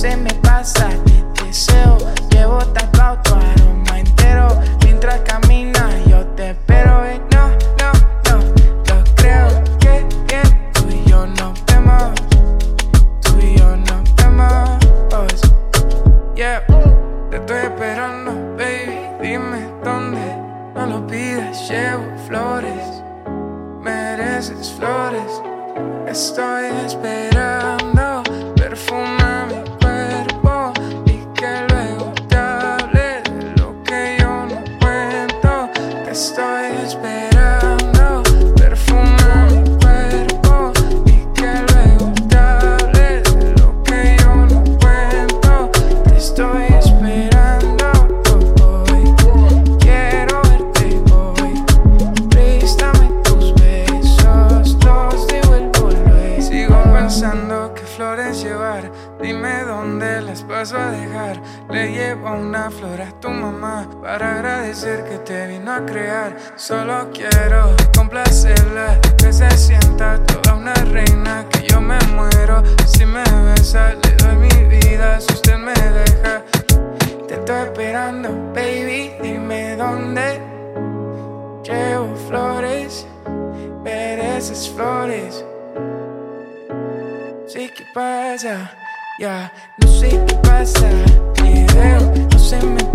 se me pasa, te deseo. Llevo tatuado tu aroma entero. Mientras caminas, yo te espero. eh, no, no, no, lo creo que bien. Tú y yo nos vemos. Tú y yo nos vemos. Yeah, te estoy esperando, baby. Dime dónde. No lo pidas, llevo flores. Mereces flores. Estoy esperando. Que flores llevar. Dime dónde las paso a dejar. Le llevo una flor a tu mamá para agradecer que te vino a crear. Solo quiero complacerla, que se sienta toda una reina. Que yo me muero si me besa. Le doy mi vida si usted me deja. Te estoy esperando, baby. Dime dónde. Llevo flores, mereces flores. ¿Qué pasa? Ya, no sé qué pasa. Veo, no se me